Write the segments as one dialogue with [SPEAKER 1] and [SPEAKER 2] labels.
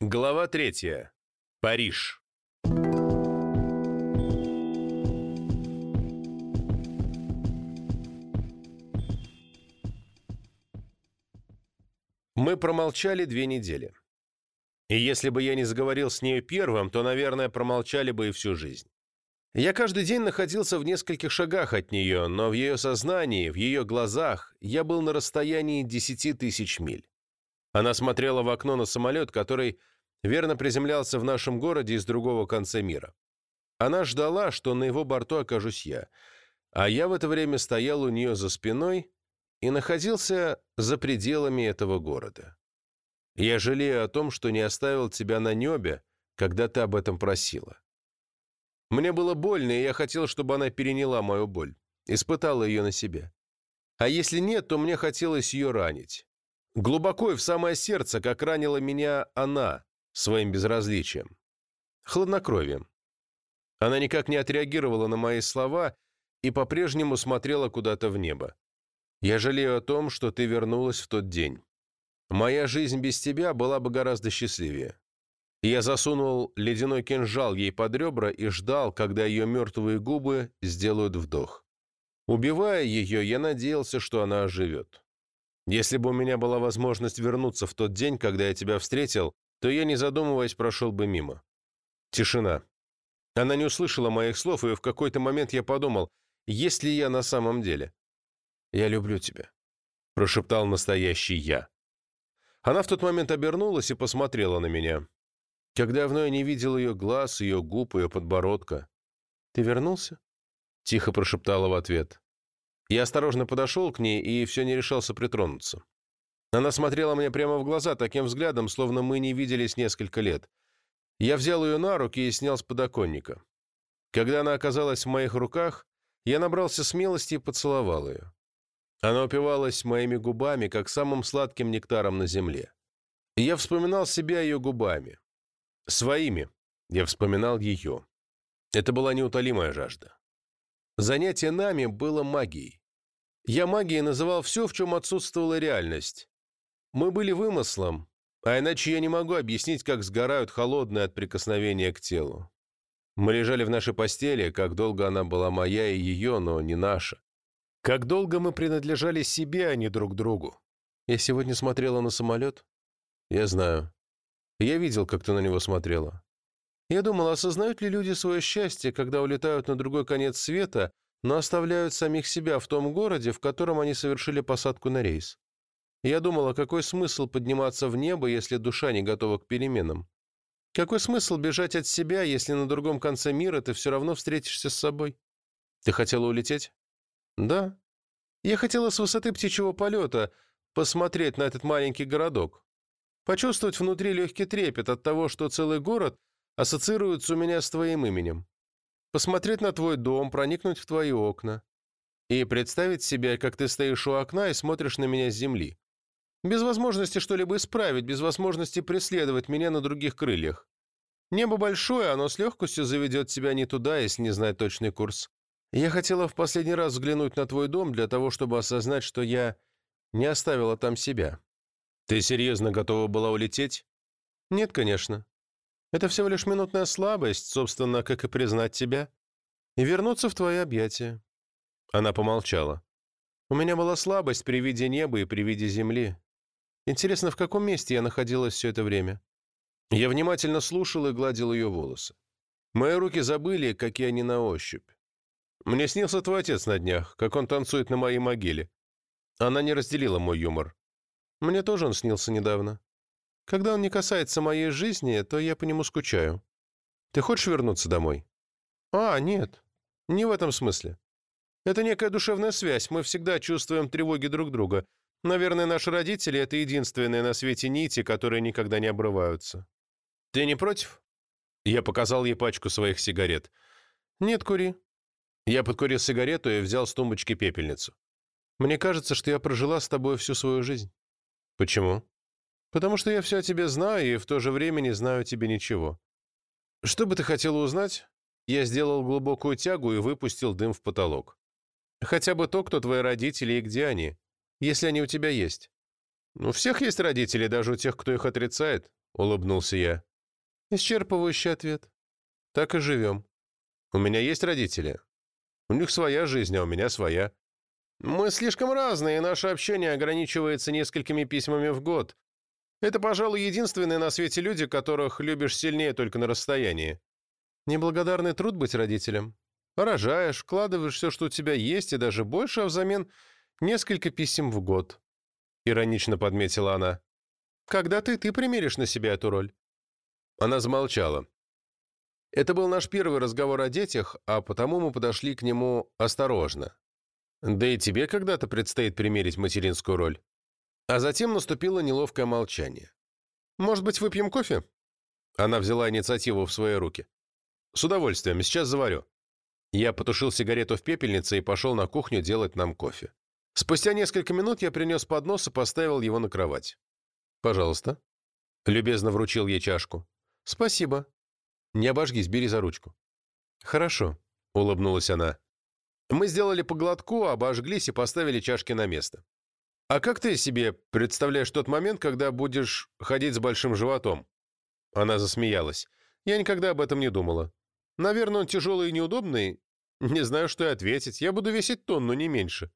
[SPEAKER 1] Глава третья. Париж. Мы промолчали две недели. И если бы я не заговорил с нею первым, то, наверное, промолчали бы и всю жизнь. Я каждый день находился в нескольких шагах от нее, но в ее сознании, в ее глазах я был на расстоянии десяти тысяч миль. Она смотрела в окно на самолет, который верно приземлялся в нашем городе из другого конца мира. Она ждала, что на его борту окажусь я, а я в это время стоял у нее за спиной и находился за пределами этого города. Я жалею о том, что не оставил тебя на небе, когда ты об этом просила. Мне было больно, и я хотел, чтобы она переняла мою боль, испытала ее на себе. А если нет, то мне хотелось ее ранить. Глубоко и в самое сердце, как ранила меня она, своим безразличием. Хладнокровием. Она никак не отреагировала на мои слова и по-прежнему смотрела куда-то в небо. «Я жалею о том, что ты вернулась в тот день. Моя жизнь без тебя была бы гораздо счастливее». Я засунул ледяной кинжал ей под ребра и ждал, когда ее мертвые губы сделают вдох. Убивая ее, я надеялся, что она оживет. Если бы у меня была возможность вернуться в тот день, когда я тебя встретил, то я, не задумываясь, прошел бы мимо. Тишина. Она не услышала моих слов, и в какой-то момент я подумал, есть ли я на самом деле. «Я люблю тебя», — прошептал настоящий я. Она в тот момент обернулась и посмотрела на меня. Как давно я не видел ее глаз, ее губ, ее подбородка. «Ты вернулся?» — тихо прошептала в ответ. Я осторожно подошел к ней и все не решался притронуться. Она смотрела мне прямо в глаза таким взглядом, словно мы не виделись несколько лет. Я взял ее на руки и снял с подоконника. Когда она оказалась в моих руках, я набрался смелости и поцеловал ее. Она упивалась моими губами, как самым сладким нектаром на земле. Я вспоминал себя ее губами. Своими я вспоминал ее. Это была неутолимая жажда. Занятие нами было магией. Я магией называл все, в чем отсутствовала реальность. Мы были вымыслом, а иначе я не могу объяснить, как сгорают холодные от прикосновения к телу. Мы лежали в нашей постели, как долго она была моя и ее, но не наша. Как долго мы принадлежали себе, а не друг другу. Я сегодня смотрела на самолет? Я знаю. Я видел, как ты на него смотрела. Я думал, осознают ли люди свое счастье, когда улетают на другой конец света, но оставляют самих себя в том городе, в котором они совершили посадку на рейс. Я думала, какой смысл подниматься в небо, если душа не готова к переменам? Какой смысл бежать от себя, если на другом конце мира ты все равно встретишься с собой? Ты хотела улететь? Да. Я хотела с высоты птичьего полета посмотреть на этот маленький городок. Почувствовать внутри легкий трепет от того, что целый город ассоциируется у меня с твоим именем. Посмотреть на твой дом, проникнуть в твои окна. И представить себе, как ты стоишь у окна и смотришь на меня с земли. Без возможности что-либо исправить, без возможности преследовать меня на других крыльях. Небо большое, оно с легкостью заведет тебя не туда, если не знать точный курс. Я хотела в последний раз взглянуть на твой дом для того, чтобы осознать, что я не оставила там себя. Ты серьезно готова была улететь? Нет, конечно. Это всего лишь минутная слабость, собственно, как и признать тебя. И вернуться в твои объятия. Она помолчала. У меня была слабость при виде неба и при виде земли. Интересно, в каком месте я находилась все это время? Я внимательно слушал и гладил ее волосы. Мои руки забыли, какие они на ощупь. Мне снился твой отец на днях, как он танцует на моей могиле. Она не разделила мой юмор. Мне тоже он снился недавно. Когда он не касается моей жизни, то я по нему скучаю. Ты хочешь вернуться домой? А, нет. Не в этом смысле. Это некая душевная связь. Мы всегда чувствуем тревоги друг друга. Наверное, наши родители — это единственные на свете нити, которые никогда не обрываются. Ты не против? Я показал ей пачку своих сигарет. Нет, кури. Я подкурил сигарету и взял с тумбочки пепельницу. Мне кажется, что я прожила с тобой всю свою жизнь. Почему? Потому что я все о тебе знаю и в то же время не знаю тебе ничего. Что бы ты хотела узнать? Я сделал глубокую тягу и выпустил дым в потолок. Хотя бы то, кто твои родители и где они если они у тебя есть. У всех есть родители, даже у тех, кто их отрицает. улыбнулся я. Исчерпывающий ответ. Так и живем. У меня есть родители. У них своя жизнь, а у меня своя. Мы слишком разные, и наше общение ограничивается несколькими письмами в год. Это, пожалуй, единственные на свете люди, которых любишь сильнее только на расстоянии. Неблагодарный труд быть родителем. Рожаешь, вкладываешь все, что у тебя есть, и даже больше, а взамен несколько писем в год. Иронично подметила она. Когда ты, ты примеришь на себя эту роль. Она замолчала. Это был наш первый разговор о детях, а потому мы подошли к нему осторожно. Да и тебе когда-то предстоит примерить материнскую роль. А затем наступило неловкое молчание. «Может быть, выпьем кофе?» Она взяла инициативу в свои руки. «С удовольствием, сейчас заварю». Я потушил сигарету в пепельнице и пошел на кухню делать нам кофе. Спустя несколько минут я принес поднос и поставил его на кровать. «Пожалуйста». Любезно вручил ей чашку. «Спасибо». «Не обожгись, бери за ручку». «Хорошо», — улыбнулась она. Мы сделали по глотку, обожглись и поставили чашки на место. «А как ты себе представляешь тот момент, когда будешь ходить с большим животом?» Она засмеялась. «Я никогда об этом не думала. Наверное, он тяжелый и неудобный. Не знаю, что и ответить. Я буду весить тонну, не меньше».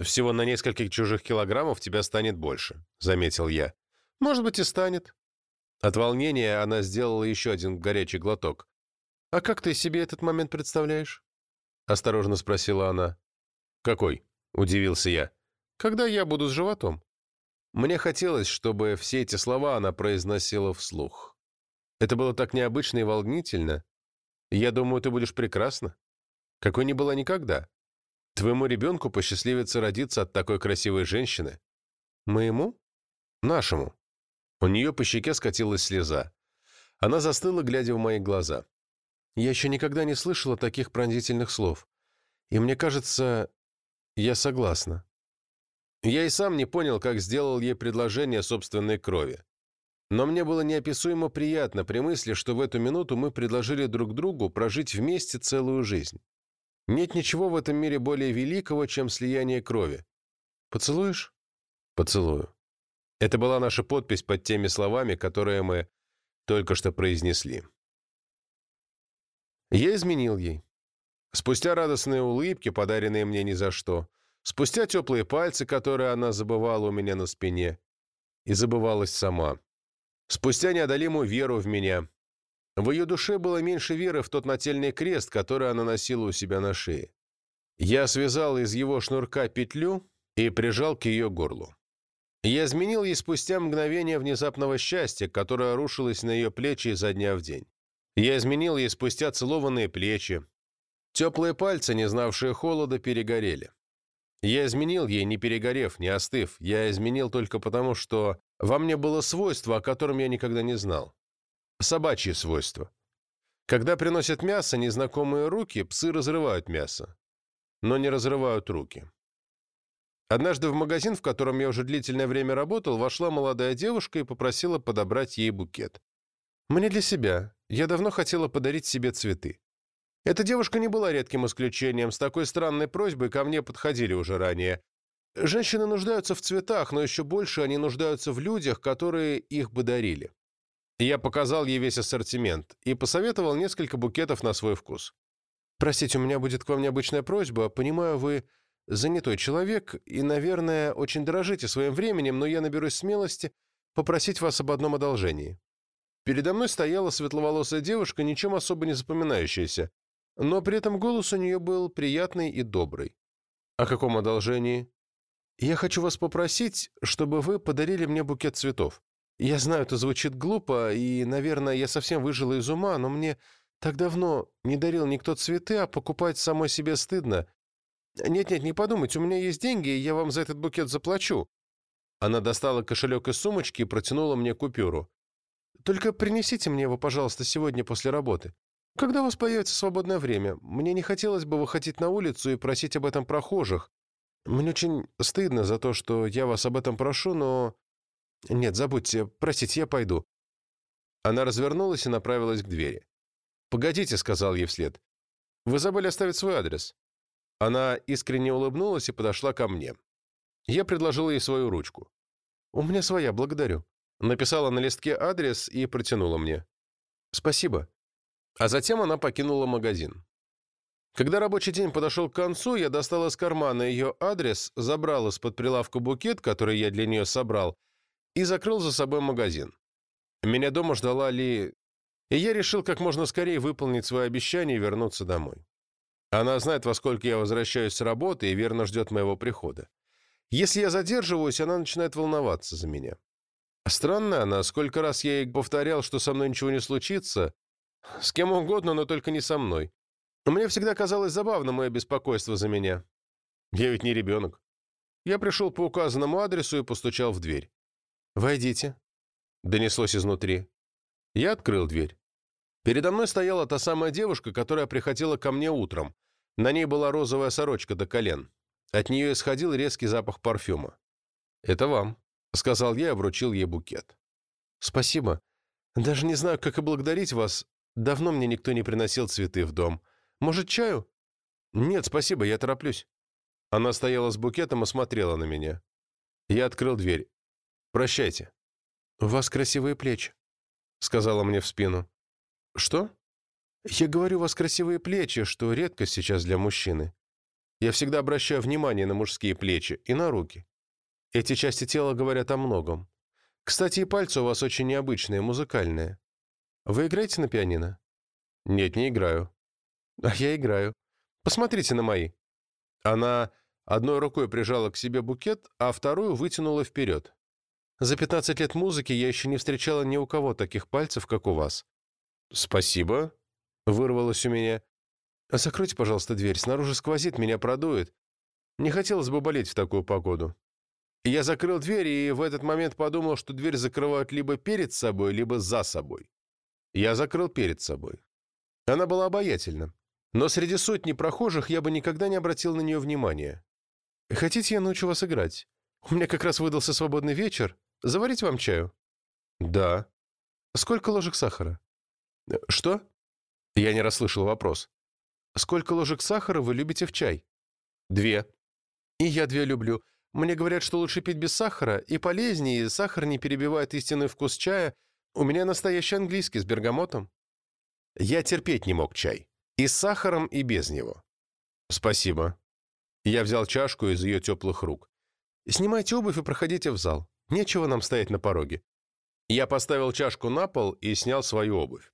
[SPEAKER 1] «Всего на нескольких чужих килограммов тебя станет больше», — заметил я. «Может быть, и станет». От волнения она сделала еще один горячий глоток. «А как ты себе этот момент представляешь?» — осторожно спросила она. «Какой?» — удивился я. «Когда я буду с животом». Мне хотелось, чтобы все эти слова она произносила вслух. Это было так необычно и волнительно. Я думаю, ты будешь прекрасна. Какой не была никогда. Твоему ребенку посчастливится родиться от такой красивой женщины. Моему? Нашему. У нее по щеке скатилась слеза. Она застыла, глядя в мои глаза. Я еще никогда не слышала таких пронзительных слов. И мне кажется, я согласна. Я и сам не понял, как сделал ей предложение собственной крови. Но мне было неописуемо приятно при мысли, что в эту минуту мы предложили друг другу прожить вместе целую жизнь. Нет ничего в этом мире более великого, чем слияние крови. Поцелуешь? Поцелую. Это была наша подпись под теми словами, которые мы только что произнесли. Я изменил ей. Спустя радостные улыбки, подаренные мне ни за что, спустя теплые пальцы, которые она забывала у меня на спине, и забывалась сама, спустя неодолимую веру в меня. В ее душе было меньше веры в тот нательный крест, который она носила у себя на шее. Я связал из его шнурка петлю и прижал к ее горлу. Я изменил ей спустя мгновение внезапного счастья, которое рушилось на ее плечи изо дня в день. Я изменил ей спустя целованные плечи. Теплые пальцы, не знавшие холода, перегорели. Я изменил ей, не перегорев, не остыв. Я изменил только потому, что во мне было свойство, о котором я никогда не знал. Собачье свойство. Когда приносят мясо незнакомые руки, псы разрывают мясо, но не разрывают руки. Однажды в магазин, в котором я уже длительное время работал, вошла молодая девушка и попросила подобрать ей букет. Мне для себя. Я давно хотела подарить себе цветы. Эта девушка не была редким исключением. С такой странной просьбой ко мне подходили уже ранее. Женщины нуждаются в цветах, но еще больше они нуждаются в людях, которые их бы дарили. Я показал ей весь ассортимент и посоветовал несколько букетов на свой вкус. «Простите, у меня будет к вам необычная просьба. Понимаю, вы занятой человек и, наверное, очень дорожите своим временем, но я наберусь смелости попросить вас об одном одолжении. Передо мной стояла светловолосая девушка, ничем особо не запоминающаяся, но при этом голос у нее был приятный и добрый. «О каком одолжении?» «Я хочу вас попросить, чтобы вы подарили мне букет цветов. Я знаю, это звучит глупо, и, наверное, я совсем выжила из ума, но мне так давно не дарил никто цветы, а покупать самой себе стыдно. Нет-нет, не подумайте, у меня есть деньги, и я вам за этот букет заплачу». Она достала кошелек из сумочки и протянула мне купюру. Только принесите мне его, пожалуйста, сегодня после работы. Когда у вас появится свободное время, мне не хотелось бы выходить на улицу и просить об этом прохожих. Мне очень стыдно за то, что я вас об этом прошу, но... Нет, забудьте, простите, я пойду». Она развернулась и направилась к двери. «Погодите», — сказал ей вслед. «Вы забыли оставить свой адрес». Она искренне улыбнулась и подошла ко мне. Я предложил ей свою ручку. «У меня своя, благодарю». написала на листке адрес и протянула мне. «Спасибо». А затем она покинула магазин. Когда рабочий день подошел к концу, я достал из кармана ее адрес, забрал из-под прилавка букет, который я для нее собрал, и закрыл за собой магазин. Меня дома ждала Ли, и я решил как можно скорее выполнить свое обещание и вернуться домой. Она знает, во сколько я возвращаюсь с работы и верно ждет моего прихода. Если я задерживаюсь, она начинает волноваться за меня. Странно она, сколько раз я ей повторял, что со мной ничего не случится. С кем угодно, но только не со мной. Мне всегда казалось забавным мое беспокойство за меня. Я ведь не ребенок. Я пришел по указанному адресу и постучал в дверь. «Войдите», — донеслось изнутри. Я открыл дверь. Передо мной стояла та самая девушка, которая приходила ко мне утром. На ней была розовая сорочка до колен. От нее исходил резкий запах парфюма. «Это вам», — сказал я и вручил ей букет. «Спасибо. Даже не знаю, как и благодарить вас. Давно мне никто не приносил цветы в дом. Может, чаю?» «Нет, спасибо, я тороплюсь». Она стояла с букетом и смотрела на меня. Я открыл дверь. «Прощайте». «У вас красивые плечи», — сказала мне в спину. «Что?» «Я говорю, у вас красивые плечи, что редкость сейчас для мужчины. Я всегда обращаю внимание на мужские плечи и на руки. Эти части тела говорят о многом. Кстати, и пальцы у вас очень необычные, музыкальные. Вы играете на пианино? Нет, не играю. А я играю. Посмотрите на мои. Она одной рукой прижала к себе букет, а вторую вытянула вперед. За 15 лет музыки я еще не встречала ни у кого таких пальцев, как у вас. «Спасибо», — вырвалось у меня. «Закройте, пожалуйста, дверь. Снаружи сквозит, меня продует. Не хотелось бы болеть в такую погоду». Я закрыл дверь и в этот момент подумал, что дверь закрывают либо перед собой, либо за собой. Я закрыл перед собой. Она была обаятельна. Но среди сотни прохожих я бы никогда не обратил на нее внимания. «Хотите, я научу вас играть? У меня как раз выдался свободный вечер. Заварить вам чаю?» «Да». «Сколько ложек сахара?» «Что?» Я не расслышал вопрос. Сколько ложек сахара вы любите в чай? Две. И я две люблю. Мне говорят, что лучше пить без сахара, и полезнее, и сахар не перебивает истинный вкус чая. У меня настоящий английский с бергамотом. Я терпеть не мог чай. И с сахаром, и без него. Спасибо. Я взял чашку из ее теплых рук. Снимайте обувь и проходите в зал. Нечего нам стоять на пороге. Я поставил чашку на пол и снял свою обувь.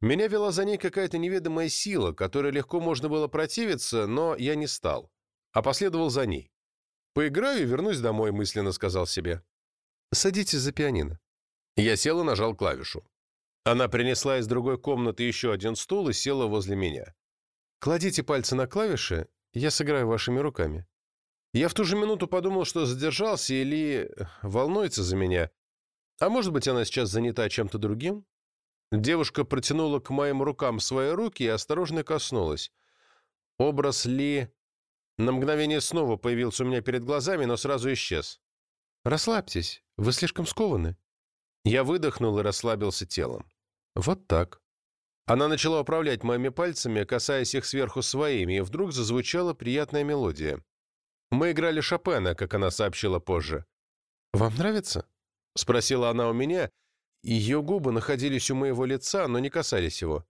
[SPEAKER 1] Меня вела за ней какая-то неведомая сила, которой легко можно было противиться, но я не стал, а последовал за ней. «Поиграю и вернусь домой», — мысленно сказал себе. «Садитесь за пианино». Я сел и нажал клавишу. Она принесла из другой комнаты еще один стул и села возле меня. «Кладите пальцы на клавиши, я сыграю вашими руками». Я в ту же минуту подумал, что задержался или волнуется за меня. А может быть, она сейчас занята чем-то другим? Девушка протянула к моим рукам свои руки и осторожно коснулась. Образ Ли на мгновение снова появился у меня перед глазами, но сразу исчез. «Расслабьтесь, вы слишком скованы». Я выдохнул и расслабился телом. «Вот так». Она начала управлять моими пальцами, касаясь их сверху своими, и вдруг зазвучала приятная мелодия. Мы играли Шопена, как она сообщила позже. «Вам нравится?» — спросила она у меня, ее губы находились у моего лица, но не касались его.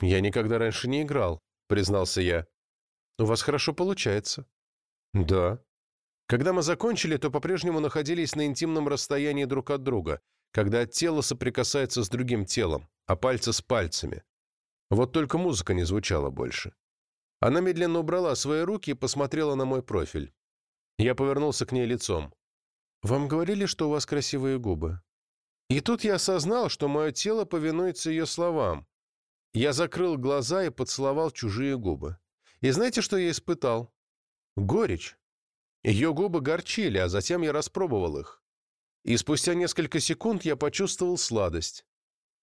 [SPEAKER 1] «Я никогда раньше не играл», — признался я. «У вас хорошо получается». «Да». Когда мы закончили, то по-прежнему находились на интимном расстоянии друг от друга, когда тело соприкасается с другим телом, а пальцы с пальцами. Вот только музыка не звучала больше. Она медленно убрала свои руки и посмотрела на мой профиль. Я повернулся к ней лицом. «Вам говорили, что у вас красивые губы?» И тут я осознал, что мое тело повинуется ее словам. Я закрыл глаза и поцеловал чужие губы. И знаете, что я испытал? Горечь. Ее губы горчили, а затем я распробовал их. И спустя несколько секунд я почувствовал сладость.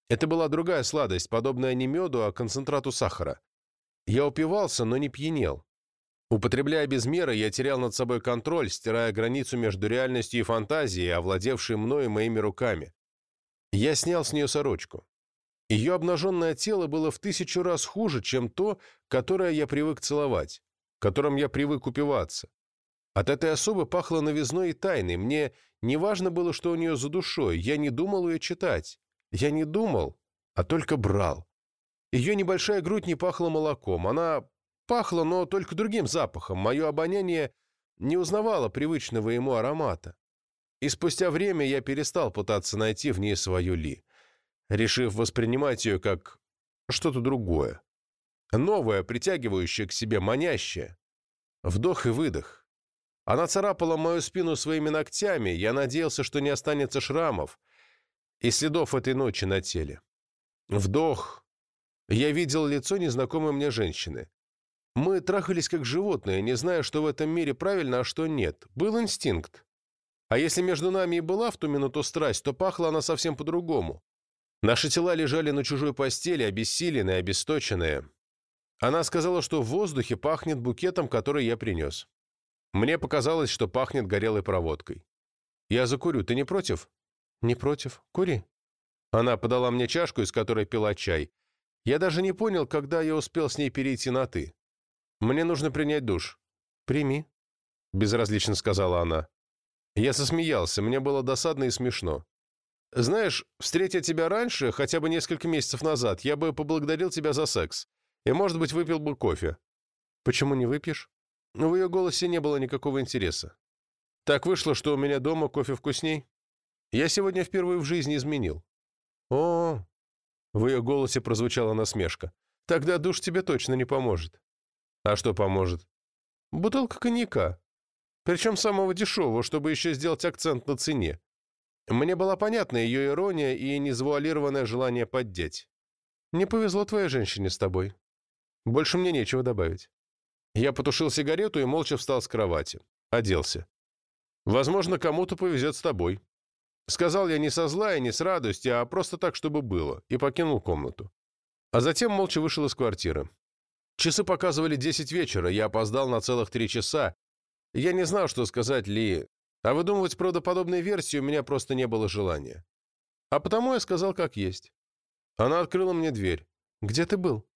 [SPEAKER 1] Это была другая сладость, подобная не меду, а концентрату сахара. Я упивался, но не пьянел. Употребляя без меры, я терял над собой контроль, стирая границу между реальностью и фантазией, овладевшей мною моими руками. Я снял с нее сорочку. Ее обнаженное тело было в тысячу раз хуже, чем то, которое я привык целовать, которым я привык упиваться. От этой особы пахло новизной и тайной. Мне Неважно было, что у нее за душой. Я не думал ее читать. Я не думал, а только брал. Ее небольшая грудь не пахла молоком. Она пахла, но только другим запахом. Мое обоняние не узнавало привычного ему аромата. И спустя время я перестал пытаться найти в ней свою Ли, решив воспринимать ее как что-то другое. Новое, притягивающее к себе, манящее. Вдох и выдох. Она царапала мою спину своими ногтями, я надеялся, что не останется шрамов и следов этой ночи на теле. Вдох. Я видел лицо незнакомой мне женщины. Мы трахались как животные, не зная, что в этом мире правильно, а что нет. Был инстинкт. А если между нами и была в ту минуту страсть, то пахла она совсем по-другому. Наши тела лежали на чужой постели, обессиленные, обесточенные. Она сказала, что в воздухе пахнет букетом, который я принес. Мне показалось, что пахнет горелой проводкой. «Я закурю, ты не против?» «Не против. Кури». Она подала мне чашку, из которой пила чай. Я даже не понял, когда я успел с ней перейти на «ты». «Мне нужно принять душ». «Прими», — безразлично сказала она. Я засмеялся, мне было досадно и смешно. «Знаешь, встретя тебя раньше, хотя бы несколько месяцев назад, я бы поблагодарил тебя за секс. И, может быть, выпил бы кофе». «Почему не выпьешь?» В ее голосе не было никакого интереса. «Так вышло, что у меня дома кофе вкусней. Я сегодня впервые в жизни изменил». «О!» В ее голосе прозвучала насмешка. «Тогда душ тебе точно не поможет». А что поможет? Бутылка коньяка. Причем самого дешевого, чтобы еще сделать акцент на цене. Мне была понятна ее ирония и незвуалированное желание поддеть. Не повезло твоей женщине с тобой. Больше мне нечего добавить. Я потушил сигарету и молча встал с кровати. Оделся. Возможно, кому-то повезет с тобой. Сказал я не со зла и не с радости, а просто так, чтобы было, и покинул комнату. А затем молча вышел из квартиры. Часы показывали 10 вечера, я опоздал на целых три часа. Я не знал, что сказать Ли, а выдумывать правдоподобные версии у меня просто не было желания. А потому я сказал, как есть. Она открыла мне дверь. «Где ты был?»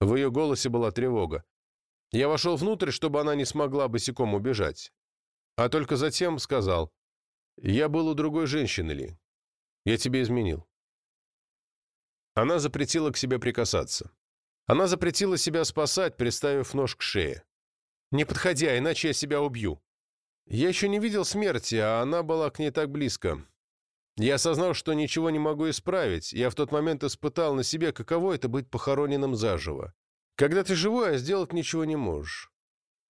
[SPEAKER 1] В ее голосе была тревога. Я вошел внутрь, чтобы она не смогла босиком убежать. А только затем сказал, «Я был у другой женщины, Ли. Я тебе изменил». Она запретила к себе прикасаться. Она запретила себя спасать, приставив нож к шее. «Не подходя, иначе я себя убью». Я еще не видел смерти, а она была к ней так близко. Я осознал, что ничего не могу исправить. Я в тот момент испытал на себе, каково это быть похороненным заживо. Когда ты живой, а сделать ничего не можешь.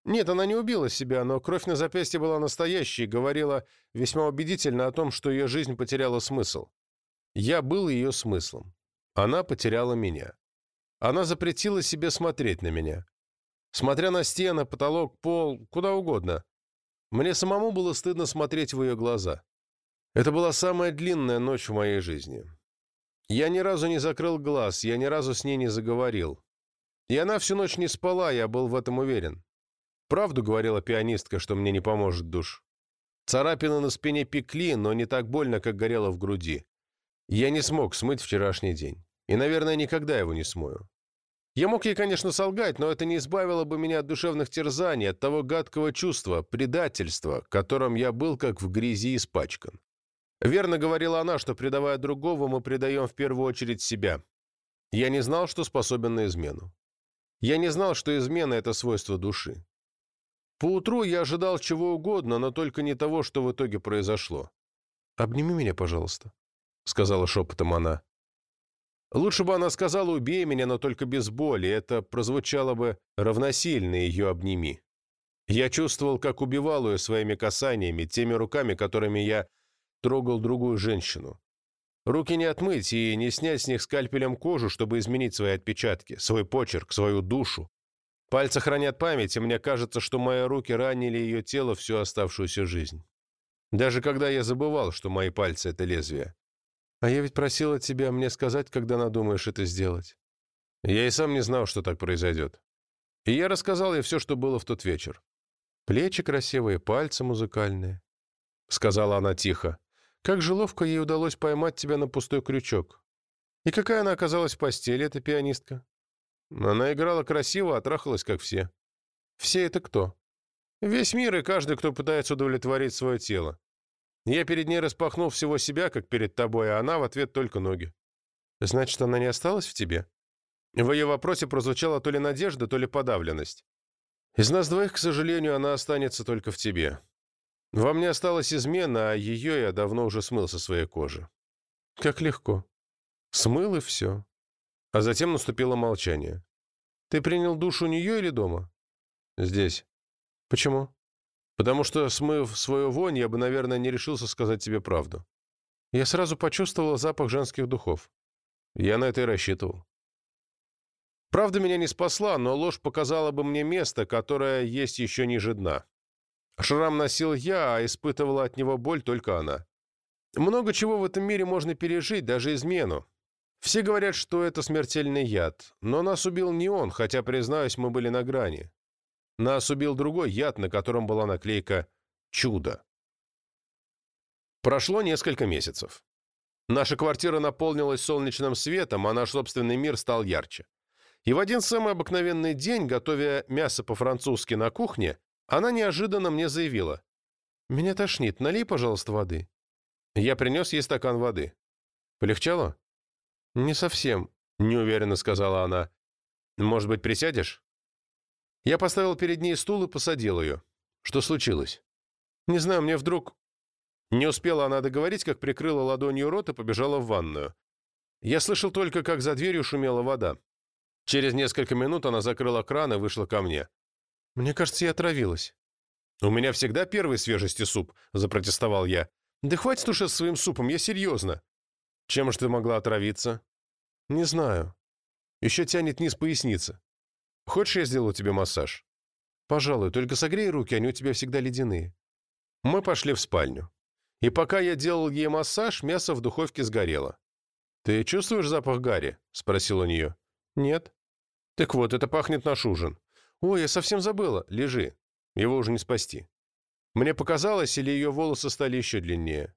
[SPEAKER 1] Нет, она не убила себя, но кровь на запястье была настоящей и говорила весьма убедительно о том, что ее жизнь потеряла смысл. Я был ее смыслом. Она потеряла меня. Она запретила себе смотреть на меня. Смотря на стены, потолок, пол, куда угодно. Мне самому было стыдно смотреть в ее глаза. Это была самая длинная ночь в моей жизни. Я ни разу не закрыл глаз, я ни разу с ней не заговорил. И она всю ночь не спала, я был в этом уверен. Правду говорила пианистка, что мне не поможет душ. Царапины на спине пекли, но не так больно, как горело в груди. Я не смог смыть вчерашний день. И, наверное, никогда его не смою. Я мог ей, конечно, солгать, но это не избавило бы меня от душевных терзаний, от того гадкого чувства, предательства, которым я был как в грязи испачкан. Верно говорила она, что, предавая другого, мы предаем в первую очередь себя. Я не знал, что способен на измену. Я не знал, что измена – это свойство души. Поутру я ожидал чего угодно, но только не того, что в итоге произошло. «Обними меня, пожалуйста», — сказала шепотом она. Лучше бы она сказала «убей меня, но только без боли», это прозвучало бы равносильно ее «обними». Я чувствовал, как убивал ее своими касаниями, теми руками, которыми я трогал другую женщину. Руки не отмыть и не снять с них скальпелем кожу, чтобы изменить свои отпечатки, свой почерк, свою душу. Пальцы хранят память, и мне кажется, что мои руки ранили ее тело всю оставшуюся жизнь. Даже когда я забывал, что мои пальцы — это лезвие. А я ведь просила тебя мне сказать, когда надумаешь это сделать. Я и сам не знал, что так произойдет. И я рассказал ей все, что было в тот вечер. Плечи красивые, пальцы музыкальные. Сказала она тихо. Как же ловко ей удалось поймать тебя на пустой крючок. И какая она оказалась в постели, эта пианистка? Она играла красиво, а как все. Все это кто? Весь мир и каждый, кто пытается удовлетворить свое тело. Я перед ней распахнул всего себя, как перед тобой, а она в ответ только ноги. Значит, она не осталась в тебе? В ее вопросе прозвучала то ли надежда, то ли подавленность. Из нас двоих, к сожалению, она останется только в тебе. Во мне осталась измена, а ее я давно уже смыл со своей кожи. Как легко. Смыл и все. А затем наступило молчание. Ты принял душ у нее или дома? Здесь. Почему? Потому что, смыв свою вонь, я бы, наверное, не решился сказать тебе правду. Я сразу почувствовал запах женских духов. Я на это и рассчитывал. Правда меня не спасла, но ложь показала бы мне место, которое есть еще ниже дна. Шрам носил я, а испытывала от него боль только она. Много чего в этом мире можно пережить, даже измену. Все говорят, что это смертельный яд, но нас убил не он, хотя, признаюсь, мы были на грани. Нас убил другой яд, на котором была наклейка «Чудо». Прошло несколько месяцев. Наша квартира наполнилась солнечным светом, а наш собственный мир стал ярче. И в один самый обыкновенный день, готовя мясо по-французски на кухне, она неожиданно мне заявила. «Меня тошнит, налей, пожалуйста, воды». Я принес ей стакан воды. «Полегчало?» «Не совсем», — неуверенно сказала она. «Может быть, присядешь?» Я поставил перед ней стул и посадил ее. Что случилось? «Не знаю, мне вдруг...» Не успела она договорить, как прикрыла ладонью рот и побежала в ванную. Я слышал только, как за дверью шумела вода. Через несколько минут она закрыла кран и вышла ко мне. «Мне кажется, я отравилась». «У меня всегда первый свежести суп», — запротестовал я. «Да хватит уже с своим супом, я серьезно». «Чем же ты могла отравиться?» «Не знаю. Еще тянет низ поясницы. Хочешь, я сделаю тебе массаж?» «Пожалуй, только согрей руки, они у тебя всегда ледяные». Мы пошли в спальню. И пока я делал ей массаж, мясо в духовке сгорело. «Ты чувствуешь запах гари?» — спросил у нее. «Нет». «Так вот, это пахнет наш ужин». «Ой, я совсем забыла. Лежи. Его уже не спасти». Мне показалось, или ее волосы стали еще длиннее.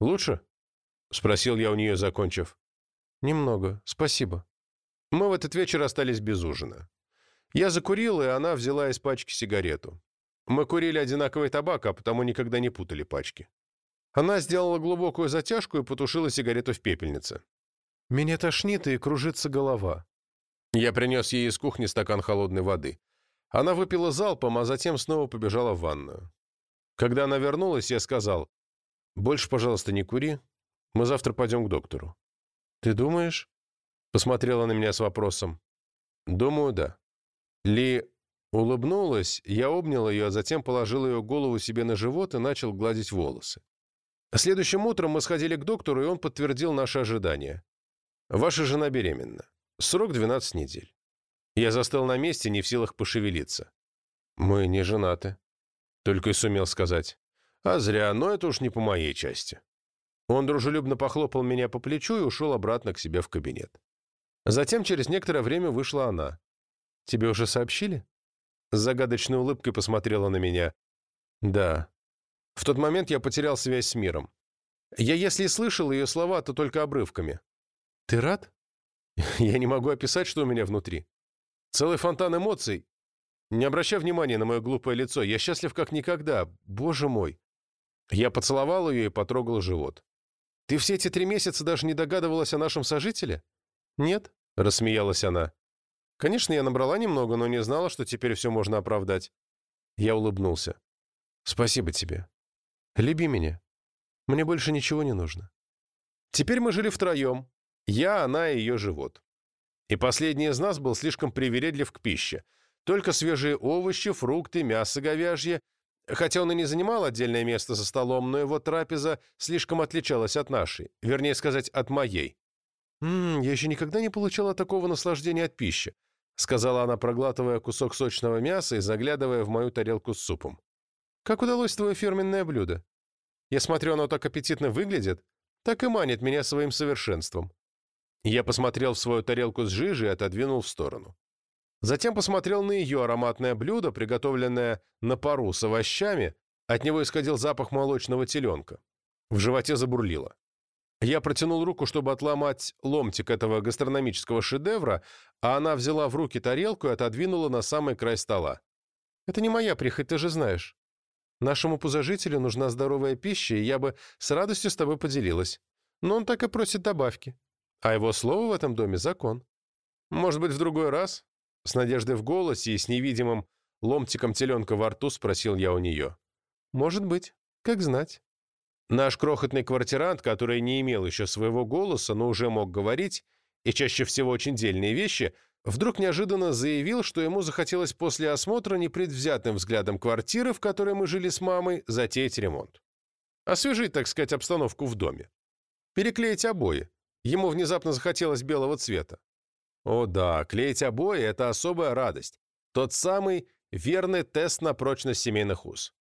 [SPEAKER 1] «Лучше?» — спросил я у нее, закончив. «Немного. Спасибо». Мы в этот вечер остались без ужина. Я закурил, и она взяла из пачки сигарету. Мы курили одинаковый табак, а потому никогда не путали пачки. Она сделала глубокую затяжку и потушила сигарету в пепельнице. «Меня тошнит и кружится голова. Я принес ей из кухни стакан холодной воды. Она выпила залпом, а затем снова побежала в ванную. Когда она вернулась, я сказал, «Больше, пожалуйста, не кури. Мы завтра пойдем к доктору». «Ты думаешь?» Посмотрела на меня с вопросом. «Думаю, да». Ли улыбнулась, я обнял ее, а затем положил ее голову себе на живот и начал гладить волосы. Следующим утром мы сходили к доктору, и он подтвердил наши ожидания. «Ваша жена беременна. Срок 12 недель. Я застыл на месте, не в силах пошевелиться. Мы не женаты. Только и сумел сказать. А зря, но это уж не по моей части. Он дружелюбно похлопал меня по плечу и ушел обратно к себе в кабинет. Затем через некоторое время вышла она. «Тебе уже сообщили?» С загадочной улыбкой посмотрела на меня. «Да». В тот момент я потерял связь с миром. Я, если и слышал ее слова, то только обрывками. «Ты рад?» Я не могу описать, что у меня внутри. Целый фонтан эмоций. Не обращай внимания на мое глупое лицо. Я счастлив как никогда. Боже мой. Я поцеловал ее и потрогал живот. Ты все эти три месяца даже не догадывалась о нашем сожителе? Нет, рассмеялась она. Конечно, я набрала немного, но не знала, что теперь все можно оправдать. Я улыбнулся. Спасибо тебе. Люби меня. Мне больше ничего не нужно. Теперь мы жили втроем. Я, она и ее живот. И последний из нас был слишком привередлив к пище. Только свежие овощи, фрукты, мясо говяжье. Хотя он и не занимал отдельное место за столом, но его трапеза слишком отличалась от нашей. Вернее сказать, от моей. «М -м, я еще никогда не получала такого наслаждения от пищи», сказала она, проглатывая кусок сочного мяса и заглядывая в мою тарелку с супом. «Как удалось твое фирменное блюдо? Я смотрю, оно так аппетитно выглядит, так и манит меня своим совершенством». Я посмотрел в свою тарелку с жижей и отодвинул в сторону. Затем посмотрел на ее ароматное блюдо, приготовленное на пару с овощами. От него исходил запах молочного теленка. В животе забурлило. Я протянул руку, чтобы отломать ломтик этого гастрономического шедевра, а она взяла в руки тарелку и отодвинула на самый край стола. «Это не моя прихоть, ты же знаешь». Нашему пузожителю нужна здоровая пища, и я бы с радостью с тобой поделилась. Но он так и просит добавки. А его слово в этом доме — закон. Может быть, в другой раз?» С надеждой в голосе и с невидимым ломтиком теленка во рту спросил я у нее. «Может быть. Как знать». Наш крохотный квартирант, который не имел еще своего голоса, но уже мог говорить, и чаще всего очень дельные вещи, вдруг неожиданно заявил, что ему захотелось после осмотра непредвзятым взглядом квартиры, в которой мы жили с мамой, затеять ремонт. Освежить, так сказать, обстановку в доме. Переклеить обои. Ему внезапно захотелось белого цвета. О да, клеить обои – это особая радость. Тот самый верный тест на прочность семейных уз.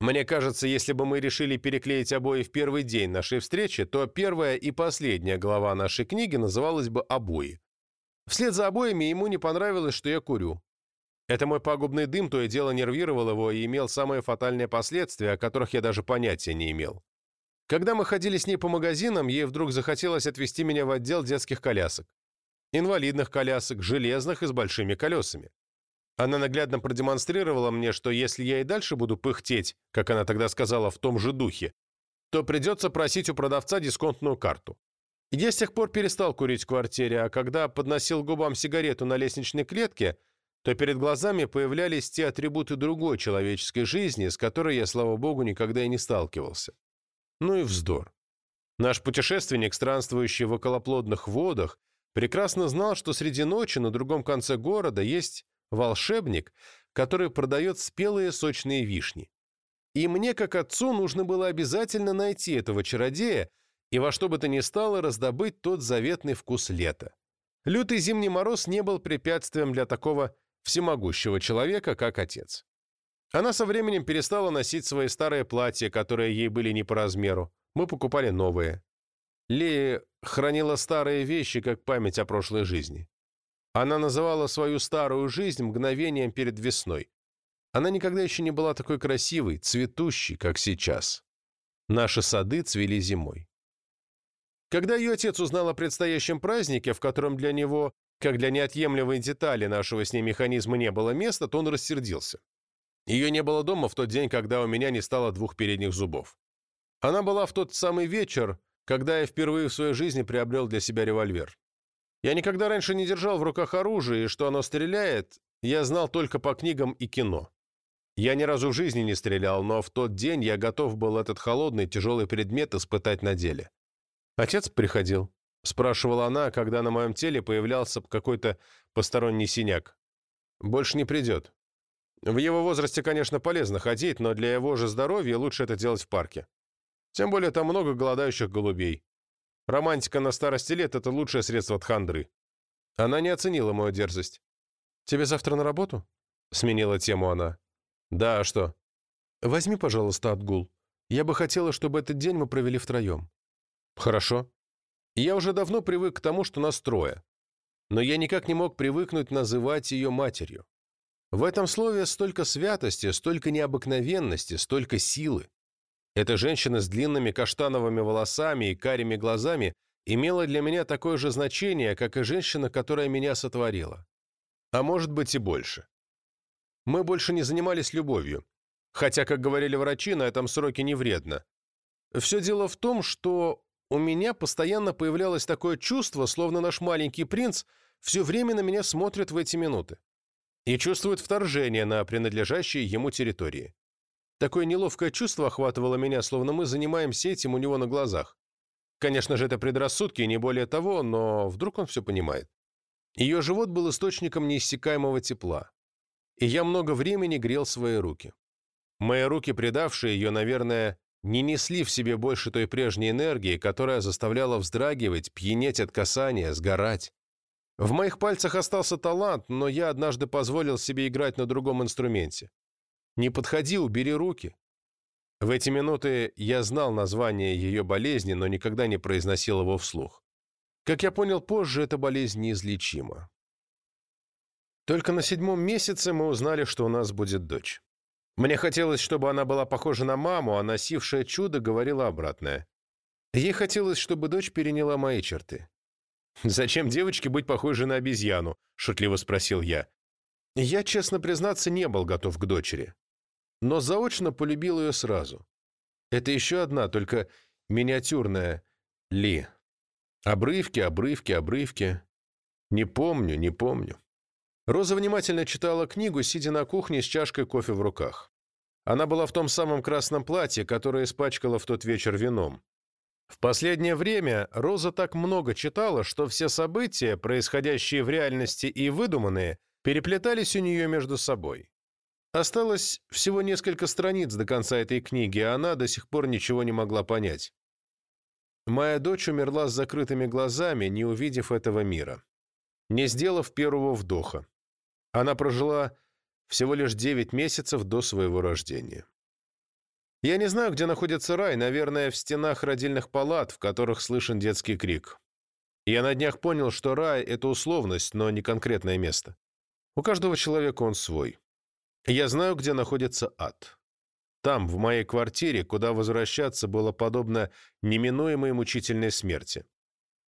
[SPEAKER 1] Мне кажется, если бы мы решили переклеить обои в первый день нашей встречи, то первая и последняя глава нашей книги называлась бы «Обои». Вслед за обоями ему не понравилось, что я курю. Это мой пагубный дым то и дело нервировал его и имел самые фатальные последствия, о которых я даже понятия не имел. Когда мы ходили с ней по магазинам, ей вдруг захотелось отвезти меня в отдел детских колясок инвалидных колясок, железных и с большими колесами. Она наглядно продемонстрировала мне, что если я и дальше буду пыхтеть, как она тогда сказала, в том же духе, то придется просить у продавца дисконтную карту. Я с тех пор перестал курить в квартире, а когда подносил губам сигарету на лестничной клетке, то перед глазами появлялись те атрибуты другой человеческой жизни, с которой я, слава богу, никогда и не сталкивался. Ну и вздор. Наш путешественник, странствующий в околоплодных водах, прекрасно знал, что среди ночи на другом конце города есть волшебник, который продает спелые сочные вишни. И мне, как отцу, нужно было обязательно найти этого чародея и во что бы то ни стало раздобыть тот заветный вкус лета. Лютый зимний мороз не был препятствием для такого всемогущего человека, как отец. Она со временем перестала носить свои старые платья, которые ей были не по размеру. Мы покупали новые. Лея хранила старые вещи, как память о прошлой жизни. Она называла свою старую жизнь мгновением перед весной. Она никогда еще не была такой красивой, цветущей, как сейчас. Наши сады цвели зимой. Когда ее отец узнал о предстоящем празднике, в котором для него, как для неотъемлемой детали нашего с ней механизма не было места, то он рассердился. Ее не было дома в тот день, когда у меня не стало двух передних зубов. Она была в тот самый вечер, когда я впервые в своей жизни приобрел для себя револьвер. Я никогда раньше не держал в руках оружие, и что оно стреляет, я знал только по книгам и кино. Я ни разу в жизни не стрелял, но в тот день я готов был этот холодный, тяжелый предмет испытать на деле. «Отец приходил?» — спрашивала она, когда на моем теле появлялся какой-то посторонний синяк. «Больше не придет. В его возрасте, конечно, полезно ходить, но для его же здоровья лучше это делать в парке. Тем более там много голодающих голубей. Романтика на старости лет – это лучшее средство от хандры. Она не оценила мою дерзость. «Тебе завтра на работу?» – сменила тему она. «Да, а что?» «Возьми, пожалуйста, отгул. Я бы хотела, чтобы этот день мы провели втроем». «Хорошо. Я уже давно привык к тому, что нас трое. Но я никак не мог привыкнуть называть ее матерью. В этом слове столько святости, столько необыкновенности, столько силы. Эта женщина с длинными каштановыми волосами и карими глазами имела для меня такое же значение, как и женщина, которая меня сотворила. А может быть и больше. Мы больше не занимались любовью. Хотя, как говорили врачи, на этом сроке не вредно. Все дело в том, что у меня постоянно появлялось такое чувство, словно наш маленький принц все время на меня смотрит в эти минуты и чувствует вторжение на принадлежащие ему территории. Такое неловкое чувство охватывало меня, словно мы занимаемся этим у него на глазах. Конечно же, это предрассудки, не более того, но вдруг он все понимает. Ее живот был источником неиссякаемого тепла. И я много времени грел свои руки. Мои руки, предавшие ее, наверное, не несли в себе больше той прежней энергии, которая заставляла вздрагивать, пьянеть от касания, сгорать. В моих пальцах остался талант, но я однажды позволил себе играть на другом инструменте. Не подходи, убери руки. В эти минуты я знал название ее болезни, но никогда не произносил его вслух. Как я понял позже, эта болезнь неизлечима. Только на седьмом месяце мы узнали, что у нас будет дочь. Мне хотелось, чтобы она была похожа на маму, а носившее чудо говорила обратное. Ей хотелось, чтобы дочь переняла мои черты. «Зачем девочке быть похожей на обезьяну?» – шутливо спросил я. Я, честно признаться, не был готов к дочери. но заочно полюбил ее сразу. Это еще одна, только миниатюрная Ли. Обрывки, обрывки, обрывки. Не помню, не помню. Роза внимательно читала книгу, сидя на кухне с чашкой кофе в руках. Она была в том самом красном платье, которое испачкала в тот вечер вином. В последнее время Роза так много читала, что все события, происходящие в реальности и выдуманные, переплетались у нее между собой. Осталось всего несколько страниц до конца этой книги, а она до сих пор ничего не могла понять. Моя дочь умерла с закрытыми глазами, не увидев этого мира. Не сделав первого вдоха. Она прожила всего лишь 9 месяцев до своего рождения. Я не знаю, где находится рай, наверное, в стенах родильных палат, в которых слышен детский крик. Я на днях понял, что рай — это условность, но не конкретное место. У каждого человека он свой. Я знаю, где находится ад. Там, в моей квартире, куда возвращаться было подобно неминуемой мучительной смерти.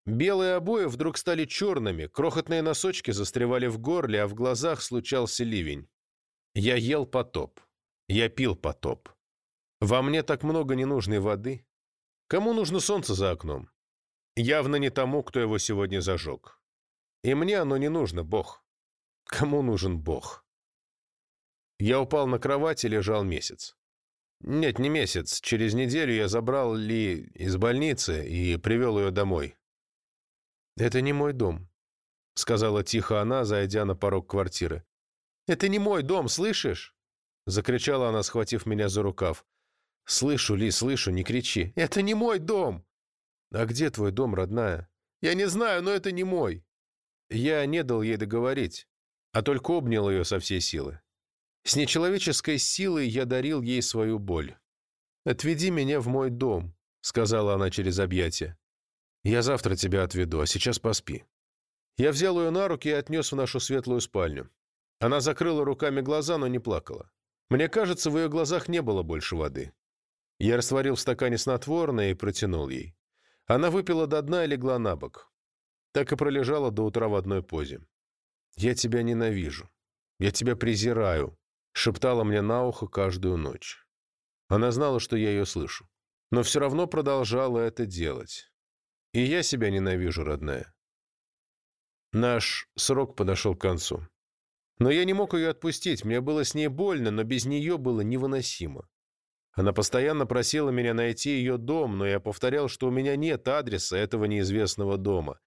[SPEAKER 1] Белые обои вдруг стали черными, крохотные носочки застревали в горле, а в глазах случался ливень. Я ел потоп. Я пил потоп. Во мне так много ненужной воды. Кому нужно солнце за окном? Явно не тому, кто его сегодня зажег. И мне оно не нужно, Бог. Кому нужен Бог? Я упал на кровать и лежал месяц. Нет, не месяц. Через неделю я забрал Ли из больницы и привел ее домой. «Это не мой дом», — сказала тихо она, зайдя на порог квартиры. «Это не мой дом, слышишь?» — закричала она, схватив меня за рукав. «Слышу, Ли, слышу, не кричи. Это не мой дом!» «А где твой дом, родная?» «Я не знаю, но это не мой». Я не дал ей договорить, а только обнял ее со всей силы. С нечеловеческой силой я дарил ей свою боль. «Отведи меня в мой дом», — сказала она через объятия. «Я завтра тебя отведу, а сейчас поспи». Я взял ее на руки и отнес в нашу светлую спальню. Она закрыла руками глаза, но не плакала. Мне кажется, в ее глазах не было больше воды. Я растворил в стакане снотворное и протянул ей. Она выпила до дна и легла на бок. Так и пролежала до утра в одной позе. «Я тебя ненавижу. Я тебя презираю шептала мне на ухо каждую ночь. Она знала, что я ее слышу, но все равно продолжала это делать. И я себя ненавижу, родная. Наш срок подошел к концу. Но я не мог ее отпустить, мне было с ней больно, но без нее было невыносимо. Она постоянно просила меня найти ее дом, но я повторял, что у меня нет адреса этого неизвестного дома.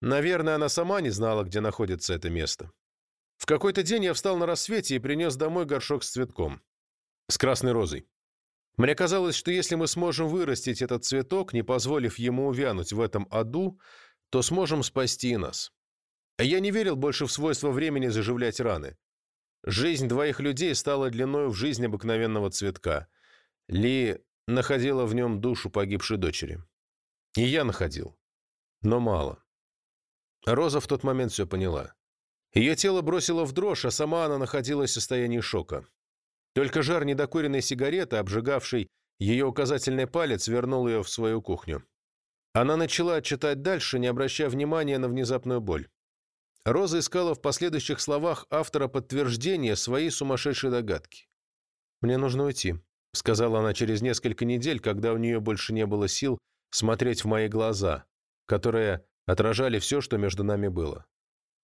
[SPEAKER 1] Наверное, она сама не знала, где находится это место. В какой-то день я встал на рассвете и принес домой горшок с цветком. С красной розой. Мне казалось, что если мы сможем вырастить этот цветок, не позволив ему увянуть в этом аду, то сможем спасти нас. Я не верил больше в свойство времени заживлять раны. Жизнь двоих людей стала длиной в жизнь обыкновенного цветка. Ли находила в нем душу погибшей дочери. И я находил. Но мало. Роза в тот момент все поняла. Ее тело бросило в дрожь, а сама она находилась в состоянии шока. Только жар недокуренной сигареты, обжигавший ее указательный палец, вернул ее в свою кухню. Она начала читать дальше, не обращая внимания на внезапную боль. Роза искала в последующих словах автора подтверждения своей сумасшедшей догадки. «Мне нужно уйти», — сказала она через несколько недель, когда у нее больше не было сил смотреть в мои глаза, которые отражали все, что между нами было.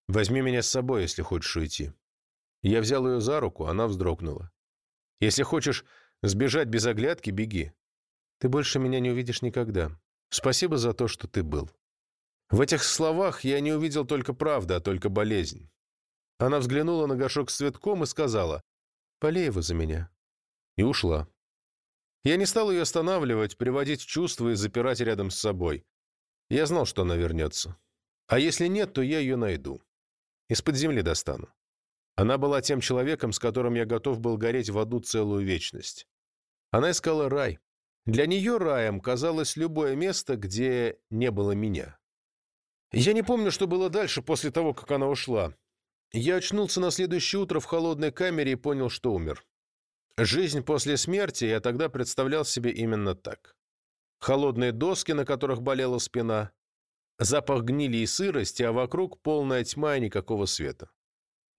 [SPEAKER 1] Возьми меня с собой, если хочешь уйти». Я взял ее за руку, она вздрогнула. «Если хочешь сбежать без оглядки, беги. Ты больше меня не увидишь никогда. Спасибо за то, что ты был». В этих словах я не увидел только правду, а только болезнь. Она взглянула на горшок с цветком и сказала «Полей его за меня». И ушла. Я не стал ее останавливать, приводить в чувство и запирать рядом с собой. Я знал, что она вернется. А если нет, то я ее найду. Из-под земли достану. Она была тем человеком, с которым я готов был гореть в аду целую вечность. Она искала рай. Для нее раем казалось любое место, где не было меня. Я не помню, что было дальше после того, как она ушла. Я очнулся на следующее утро в холодной камере и понял, что умер. Жизнь после смерти я тогда представлял себе именно так. Холодные доски, на которых болела спина, Запах гнили и сырости, а вокруг полная тьма и никакого света.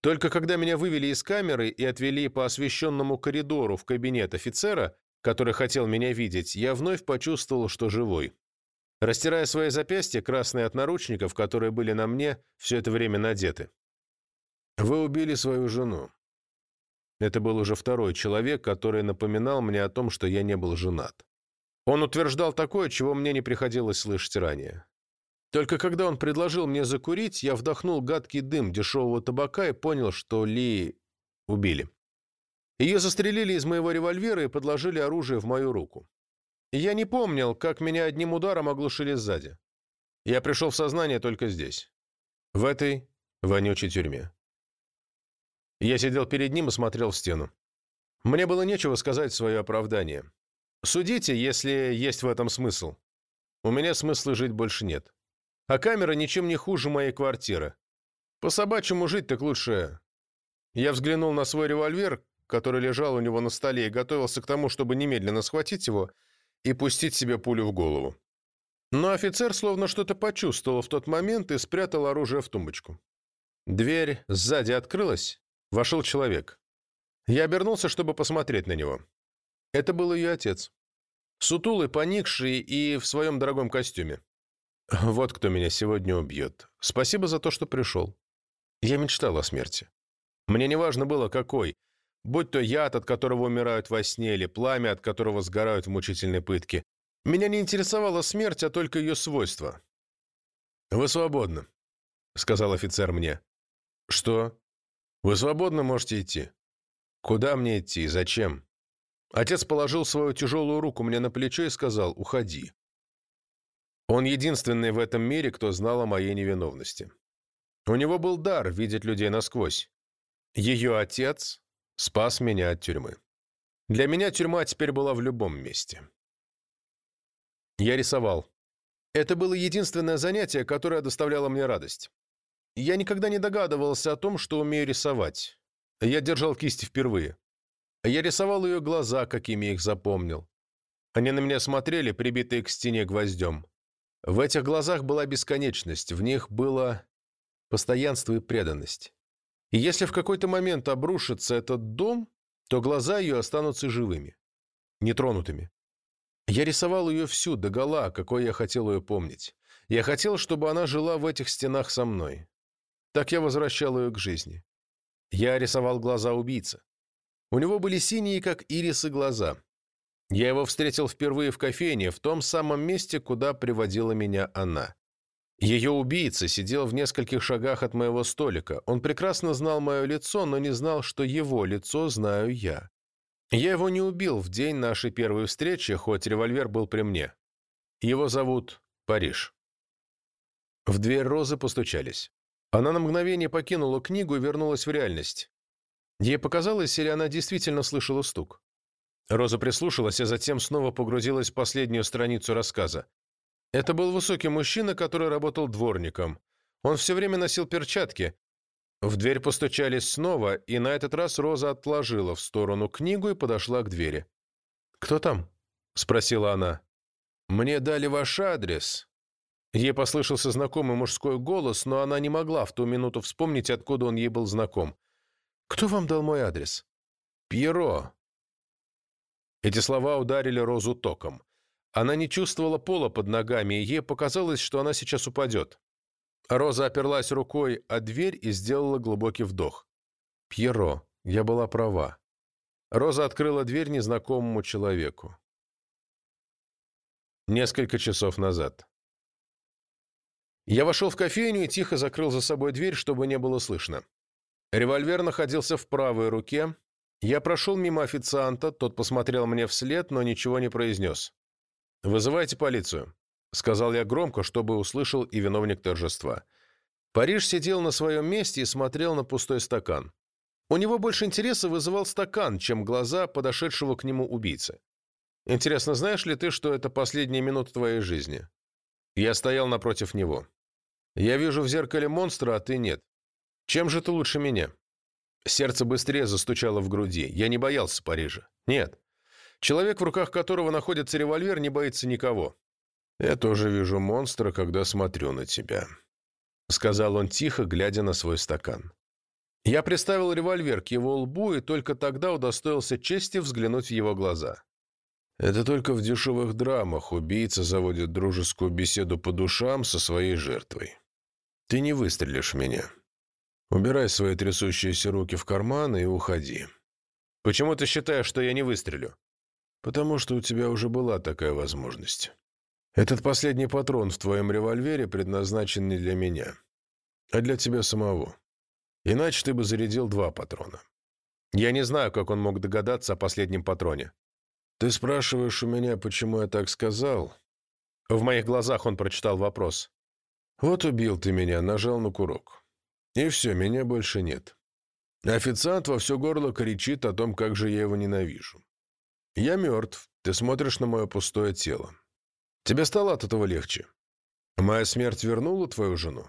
[SPEAKER 1] Только когда меня вывели из камеры и отвели по освещенному коридору в кабинет офицера, который хотел меня видеть, я вновь почувствовал, что живой. Растирая свои запястья, красные от наручников, которые были на мне, все это время надеты. «Вы убили свою жену». Это был уже второй человек, который напоминал мне о том, что я не был женат. Он утверждал такое, чего мне не приходилось слышать ранее. Только когда он предложил мне закурить, я вдохнул гадкий дым дешевого табака и понял, что Ли убили. Ее застрелили из моего револьвера и подложили оружие в мою руку. Я не помнил, как меня одним ударом оглушили сзади. Я пришел в сознание только здесь, в этой вонючей тюрьме. Я сидел перед ним и смотрел в стену. Мне было нечего сказать свое оправдание. Судите, если есть в этом смысл. У меня смысла жить больше нет. А камера ничем не хуже моей квартиры. По собачьему жить так лучше. Я взглянул на свой револьвер, который лежал у него на столе, и готовился к тому, чтобы немедленно схватить его и пустить себе пулю в голову. Но офицер словно что-то почувствовал в тот момент и спрятал оружие в тумбочку. Дверь сзади открылась, вошел человек. Я обернулся, чтобы посмотреть на него. Это был ее отец. Сутулый, поникший и в своем дорогом костюме. Вот кто меня сегодня убьет. Спасибо за то, что пришел. Я мечтал о смерти. Мне не важно было, какой. Будь то яд, от которого умирают во сне, или пламя, от которого сгорают в мучительной пытке. Меня не интересовала смерть, а только ее свойства. «Вы свободны», — сказал офицер мне. «Что? Вы свободно можете идти. Куда мне идти? Зачем?» Отец положил свою тяжелую руку мне на плечо и сказал «Уходи». Он единственный в этом мире, кто знал о моей невиновности. У него был дар видеть людей насквозь. Ее отец спас меня от тюрьмы. Для меня тюрьма теперь была в любом месте. Я рисовал. Это было единственное занятие, которое доставляло мне радость. Я никогда не догадывался о том, что умею рисовать. Я держал кисти впервые. Я рисовал ее глаза, какими их запомнил. Они на меня смотрели, прибитые к стене гвоздем. В этих глазах была бесконечность, в них было постоянство и преданность. И если в какой-то момент обрушится этот дом, то глаза ее останутся живыми, нетронутыми. Я рисовал ее всю, догола, какой я хотел ее помнить. Я хотел, чтобы она жила в этих стенах со мной. Так я возвращал ее к жизни. Я рисовал глаза убийцы. У него были синие, как ирисы, глаза. Я его встретил впервые в кофейне, в том самом месте, куда приводила меня она. Ее убийца сидел в нескольких шагах от моего столика. Он прекрасно знал мое лицо, но не знал, что его лицо знаю я. Я его не убил в день нашей первой встречи, хоть револьвер был при мне. Его зовут Париж. В дверь Розы постучались. Она на мгновение покинула книгу и вернулась в реальность. Ей показалось, или она действительно слышала стук. Роза прислушалась, а затем снова погрузилась в последнюю страницу рассказа. Это был высокий мужчина, который работал дворником. Он все время носил перчатки. В дверь постучались снова, и на этот раз Роза отложила в сторону книгу и подошла к двери. «Кто там?» — спросила она. «Мне дали ваш адрес». Ей послышался знакомый мужской голос, но она не могла в ту минуту вспомнить, откуда он ей был знаком. «Кто вам дал мой адрес?» «Пьеро», эти слова ударили Розу током. Она не чувствовала пола под ногами, и ей показалось, что она сейчас упадет. Роза оперлась рукой о дверь и сделала глубокий вдох. «Пьеро, я была права». Роза открыла дверь незнакомому человеку. Несколько часов назад. Я вошел в кофейню и тихо закрыл за собой дверь, чтобы не было слышно. Револьвер находился в правой руке, я прошел мимо официанта, тот посмотрел мне вслед, но ничего не произнес. «Вызывайте полицию», — сказал я громко, чтобы услышал и виновник торжества. Париж сидел на своем месте и смотрел на пустой стакан. У него больше интереса вызывал стакан, чем глаза подошедшего к нему убийцы. «Интересно, знаешь ли ты, что это последняя минута твоей жизни?» Я стоял напротив него. «Я вижу в зеркале монстра, а ты нет. Чем же ты лучше меня?» Сердце быстрее застучало в груди. Я не боялся Парижа. Нет. Человек, в руках которого находится револьвер, не боится никого. «Я тоже вижу монстра, когда смотрю на тебя», — сказал он тихо, глядя на свой стакан. Я приставил револьвер к его лбу и только тогда удостоился чести взглянуть в его глаза. Это только в дешевых драмах убийца заводит дружескую беседу по душам со своей жертвой. Ты не выстрелишь в меня. Убирай свои трясущиеся руки в карманы и уходи. Почему ты считаешь, что я не выстрелю? Потому что у тебя уже была такая возможность. Этот последний патрон в твоем револьвере предназначен не для меня, а для тебя самого. Иначе ты бы зарядил два патрона. Я не знаю, как он мог догадаться о последнем патроне. Ты спрашиваешь у меня, почему я так сказал? В моих глазах он прочитал вопрос. Вот убил ты меня, нажал на курок. И все, меня больше нет. Официант во все горло кричит о том, как же я его ненавижу. Я мертв, ты смотришь на мое пустое тело. Тебе стало от этого легче? Моя смерть вернула твою жену?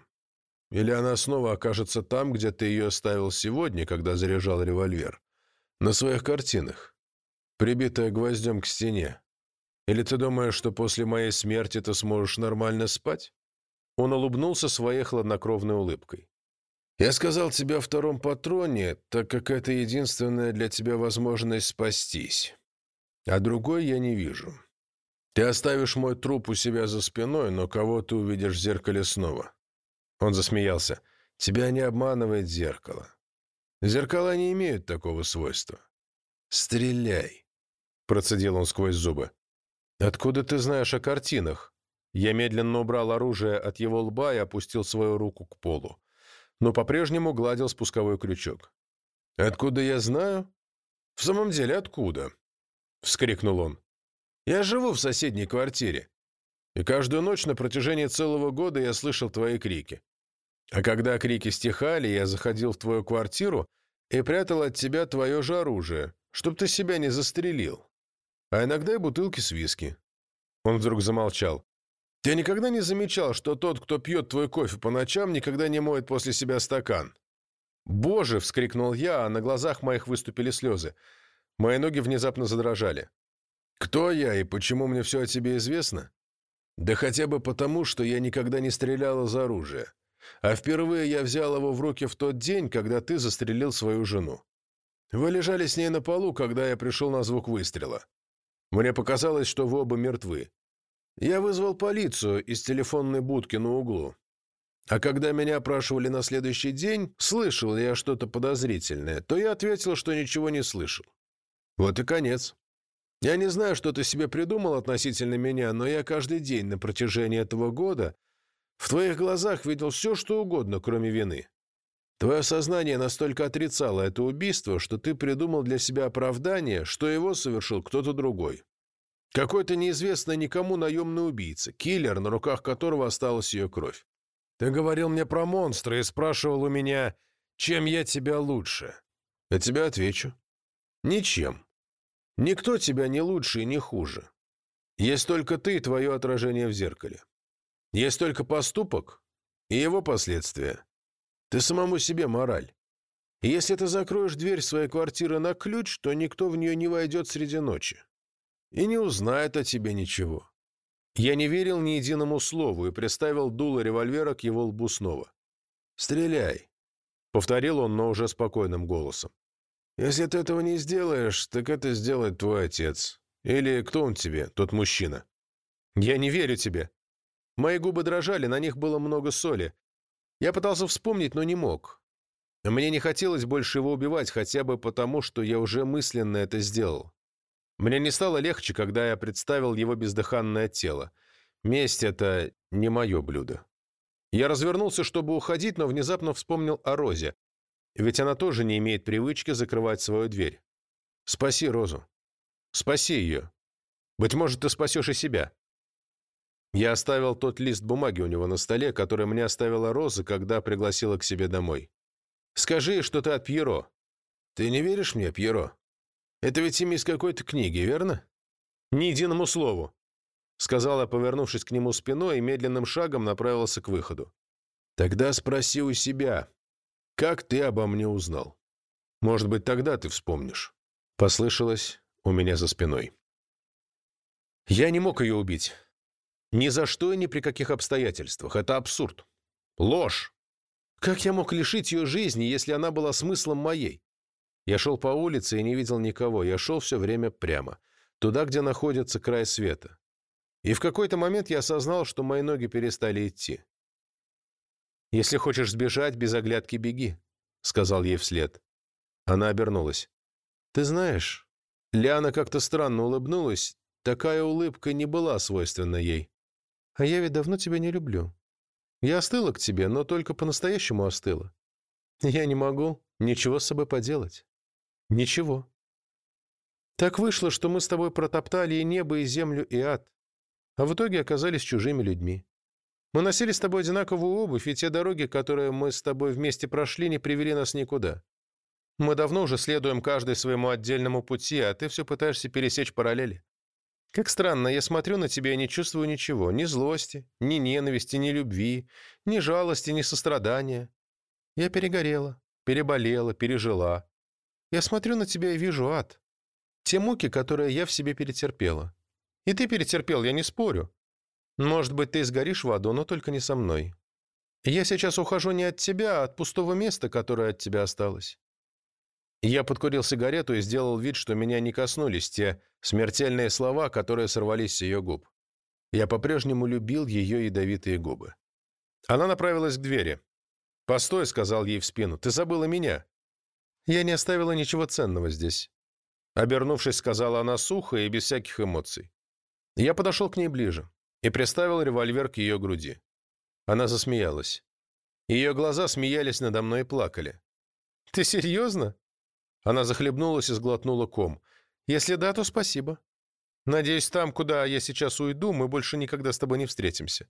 [SPEAKER 1] Или она снова окажется там, где ты ее оставил сегодня, когда заряжал револьвер? На своих картинах, прибитая гвоздем к стене. Или ты думаешь, что после моей смерти ты сможешь нормально спать?» Он улыбнулся своей хладнокровной улыбкой. «Я сказал тебе о втором патроне, так как это единственная для тебя возможность спастись. А другой я не вижу. Ты оставишь мой труп у себя за спиной, но кого ты увидишь в зеркале снова?» Он засмеялся. «Тебя не обманывает зеркало. Зеркала не имеют такого свойства. Стреляй!» Процедил он сквозь зубы. «Откуда ты знаешь о картинах?» Я медленно убрал оружие от его лба и опустил свою руку к полу. Но по-прежнему гладил спусковой крючок. «Откуда я знаю?» «В самом деле, откуда?» — вскрикнул он. «Я живу в соседней квартире. И каждую ночь на протяжении целого года я слышал твои крики. А когда крики стихали, я заходил в твою квартиру и прятал от тебя твое же оружие, чтоб ты себя не застрелил. А иногда и бутылки с виски». Он вдруг замолчал. «Ты никогда не замечал, что тот, кто пьет твой кофе по ночам, никогда не моет после себя стакан?» «Боже!» — вскрикнул я, а на глазах моих выступили слезы. Мои ноги внезапно задрожали. «Кто я и почему мне все о тебе известно?» «Да хотя бы потому, что я никогда не стрелял из оружия. А впервые я взял его в руки в тот день, когда ты застрелил свою жену. Вы лежали с ней на полу, когда я пришел на звук выстрела. Мне показалось, что вы оба мертвы. Я вызвал полицию из телефонной будки на углу. А когда меня опрашивали на следующий день, слышал ли я что-то подозрительное, то я ответил, что ничего не слышал. Вот и конец. Я не знаю, что ты себе придумал относительно меня, но я каждый день на протяжении этого года в твоих глазах видел все, что угодно, кроме вины. Твое сознание настолько отрицало это убийство, что ты придумал для себя оправдание, что его совершил кто-то другой. Какой-то неизвестный никому наемный убийца, киллер, на руках которого осталась ее кровь. Ты говорил мне про монстра и спрашивал у меня, чем я тебя лучше. Я тебе отвечу. Ничем. Никто тебя не лучше и не хуже. Есть только ты и твое отражение в зеркале. Есть только поступок и его последствия. Ты самому себе мораль. И если ты закроешь дверь своей квартиры на ключ, то никто в нее не войдет среди ночи. И не узнает о тебе ничего. Я не верил ни единому слову и приставил дуло револьвера к его лбу снова. «Стреляй», — повторил он, но уже спокойным голосом. «Если ты этого не сделаешь, так это сделает твой отец. Или кто он тебе, тот мужчина?» «Я не верю тебе», Мои губы дрожали, на них было много соли. Я пытался вспомнить, но не мог. Мне не хотелось больше его убивать, хотя бы потому, что я уже мысленно это сделал. Мне не стало легче, когда я представил его бездыханное тело. Месть — это не мое блюдо. Я развернулся, чтобы уходить, но внезапно вспомнил о Розе. Ведь она тоже не имеет привычки закрывать свою дверь. Спаси Розу. Спаси ее. Быть может, ты спасешь и себя. Я оставил тот лист бумаги у него на столе, который мне оставила Роза, когда пригласила к себе домой. «Скажи, что ты от Пьеро». «Ты не веришь мне, Пьеро? Это ведь имя из какой-то книги, верно?» «Ни единому слову», — сказала, повернувшись к нему спиной и медленным шагом направился к выходу. «Тогда спроси у себя, как ты обо мне узнал? Может быть, тогда ты вспомнишь». Послышалось у меня за спиной. Я не мог ее убить. Ни за что и ни при каких обстоятельствах. Это абсурд. Ложь. Как я мог лишить ее жизни, если она была смыслом моей? Я шел по улице и не видел никого. Я шел все время прямо. Туда, где находится край света. И в какой-то момент я осознал, что мои ноги перестали идти. «Если хочешь сбежать, без оглядки беги», — сказал ей вслед. Она обернулась. «Ты знаешь...» Лиана как-то странно улыбнулась. Такая улыбка не была свойственна ей. «А я ведь давно тебя не люблю. Я остыла к тебе, но только по-настоящему остыла. Я не могу ничего с собой поделать. Ничего. Так вышло, что мы с тобой протоптали и небо, и землю, и ад, а в итоге оказались чужими людьми. Мы носили с тобой одинаковую обувь, и те дороги, которые мы с тобой вместе прошли, не привели нас никуда. Мы давно уже следуем каждый своему отдельному пути, а ты все пытаешься пересечь параллели. Как странно, я смотрю на тебя и не чувствую ничего. Ни злости, ни ненависти, ни любви, ни жалости, ни сострадания. Я перегорела, переболела, пережила. Я смотрю на тебя и вижу ад. Те муки, которые я в себе перетерпела. И ты перетерпел, я не спорю. Может быть, ты сгоришь в аду, но только не со мной. Я сейчас ухожу не от тебя, а от пустого места, которое от тебя осталось. Я подкурил сигарету и сделал вид, что меня не коснулись те смертельные слова, которые сорвались с ее губ. Я по-прежнему любил ее ядовитые губы. Она направилась к двери. «Постой», — сказал ей в спину, — «ты забыла меня». «Я не оставила ничего ценного здесь». Обернувшись, сказала она сухо и без всяких эмоций. Я подошел к ней ближе и приставил револьвер к ее груди. Она засмеялась. Ее глаза смеялись надо мной и плакали. «Ты серьезно?» Она захлебнулась и сглотнула ком. «Если да, то спасибо. Надеюсь, там, куда я сейчас уйду, мы больше никогда с тобой не встретимся».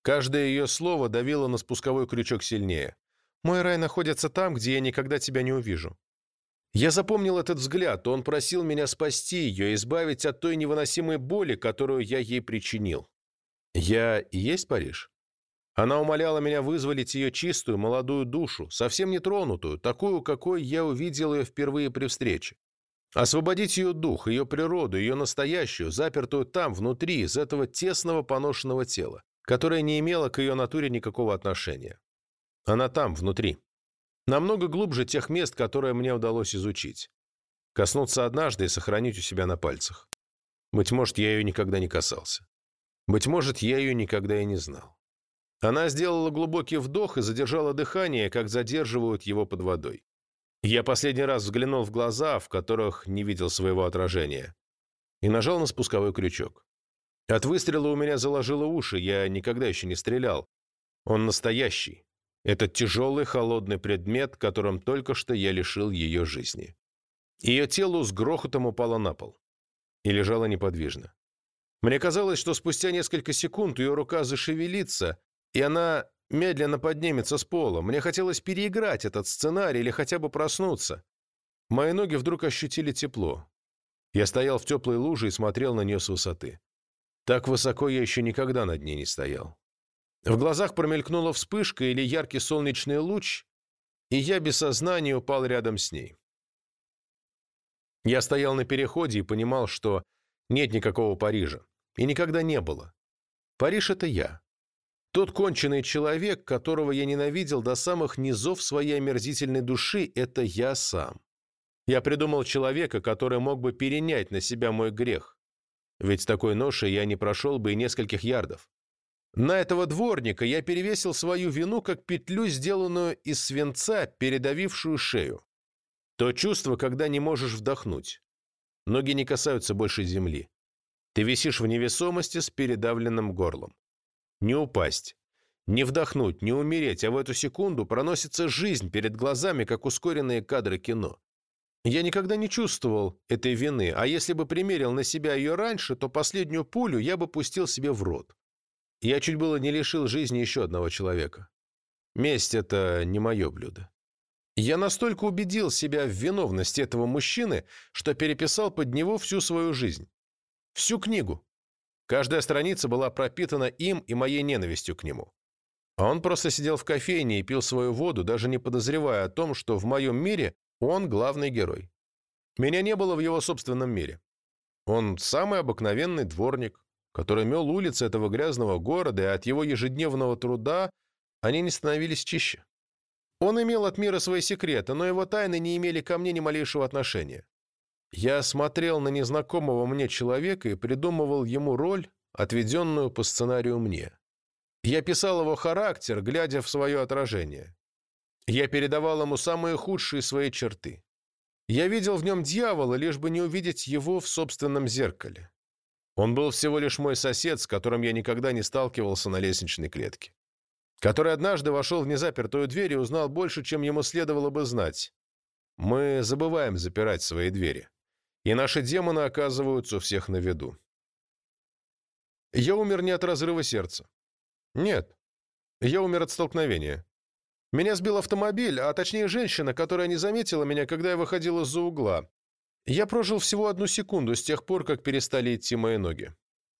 [SPEAKER 1] Каждое ее слово давило на спусковой крючок сильнее. «Мой рай находится там, где я никогда тебя не увижу». Я запомнил этот взгляд, он просил меня спасти ее, избавить от той невыносимой боли, которую я ей причинил. Я и есть Париж? Она умоляла меня вызволить ее чистую, молодую душу, совсем не тронутую, такую, какой я увидел ее впервые при встрече. Освободить ее дух, ее природу, ее настоящую, запертую там, внутри, из этого тесного поношенного тела, которое не имело к ее натуре никакого отношения. Она там, внутри. Намного глубже тех мест, которые мне удалось изучить. Коснуться однажды и сохранить у себя на пальцах. Быть может, я ее никогда не касался. Быть может, я ее никогда и не знал. Она сделала глубокий вдох и задержала дыхание, как задерживают его под водой. Я последний раз взглянул в глаза, в которых не видел своего отражения, и нажал на спусковой крючок. От выстрела у меня заложило уши, я никогда еще не стрелял. Он настоящий. Этот тяжелый холодный предмет, которым только что я лишил ее жизни. Ее тело с грохотом упало на пол и лежало неподвижно. Мне казалось, что спустя несколько секунд ее рука зашевелится, и она медленно поднимется с пола. Мне хотелось переиграть этот сценарий или хотя бы проснуться. Мои ноги вдруг ощутили тепло. Я стоял в теплой луже и смотрел на нее с высоты. Так высоко я еще никогда над ней не стоял. В глазах промелькнула вспышка или яркий солнечный луч, и я без сознания упал рядом с ней. Я стоял на переходе и понимал, что нет никакого Парижа. И никогда не было. Париж — это я. Тот конченый человек, которого я ненавидел до самых низов своей омерзительной души, это я сам. Я придумал человека, который мог бы перенять на себя мой грех. Ведь с такой ношей я не прошел бы и нескольких ярдов. На этого дворника я перевесил свою вину как петлю, сделанную из свинца, передавившую шею. То чувство, когда не можешь вдохнуть. Ноги не касаются больше земли. Ты висишь в невесомости с передавленным горлом. Не упасть, не вдохнуть, не умереть, а в эту секунду проносится жизнь перед глазами, как ускоренные кадры кино. Я никогда не чувствовал этой вины, а если бы примерил на себя ее раньше, то последнюю пулю я бы пустил себе в рот. Я чуть было не лишил жизни еще одного человека. Месть — это не мое блюдо. Я настолько убедил себя в виновности этого мужчины, что переписал под него всю свою жизнь. Всю книгу. Каждая страница была пропитана им и моей ненавистью к нему. А он просто сидел в кофейне и пил свою воду, даже не подозревая о том, что в моем мире он главный герой. Меня не было в его собственном мире. Он самый обыкновенный дворник, который мел улицы этого грязного города, и от его ежедневного труда они не становились чище. Он имел от мира свои секреты, но его тайны не имели ко мне ни малейшего отношения. Я смотрел на незнакомого мне человека и придумывал ему роль, отведенную по сценарию мне. Я писал его характер, глядя в свое отражение. Я передавал ему самые худшие свои черты. Я видел в нем дьявола, лишь бы не увидеть его в собственном зеркале. Он был всего лишь мой сосед, с которым я никогда не сталкивался на лестничной клетке. Который однажды вошел в незапертую дверь и узнал больше, чем ему следовало бы знать. Мы забываем запирать свои двери. И наши демоны оказываются у всех на виду. Я умер не от разрыва сердца. Нет. Я умер от столкновения. Меня сбил автомобиль, а точнее женщина, которая не заметила меня, когда я выходил из-за угла. Я прожил всего одну секунду с тех пор, как перестали идти мои ноги.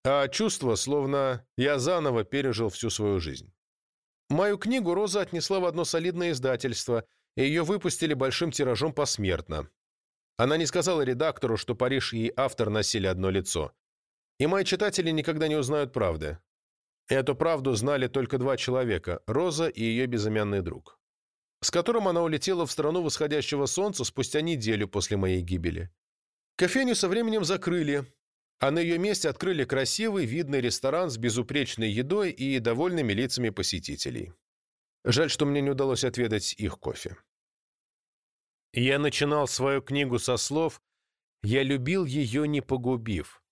[SPEAKER 1] А чувство, словно я заново пережил всю свою жизнь. Мою книгу Роза отнесла в одно солидное издательство, и ее выпустили большим тиражом посмертно. Она не сказала редактору, что Париж и автор носили одно лицо. И мои читатели никогда не узнают правды. Эту правду знали только два человека – Роза и ее безымянный друг, с которым она улетела в страну восходящего солнца спустя неделю после моей гибели. Кофейню со временем закрыли, а на ее месте открыли красивый, видный ресторан с безупречной едой и довольными лицами посетителей. Жаль, что мне не удалось отведать их кофе. Я начинал свою книгу со слов «Я любил ее, не погубив».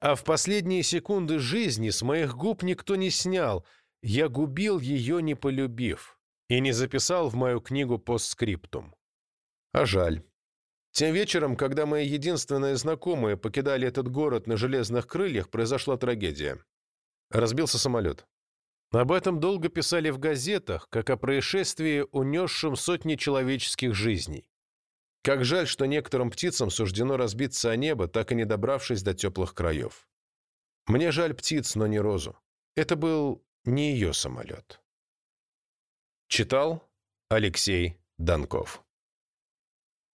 [SPEAKER 1] А в последние секунды жизни с моих губ никто не снял. Я губил ее, не полюбив. И не записал в мою книгу постскриптум. А жаль. Тем вечером, когда мои единственные знакомые покидали этот город на железных крыльях, произошла трагедия. Разбился самолет. Об этом долго писали в газетах, как о происшествии, унесшем сотни человеческих жизней. Как жаль, что некоторым птицам суждено разбиться о небо, так и не добравшись до теплых краев. Мне жаль птиц, но не розу. Это был не ее самолет. Читал Алексей Донков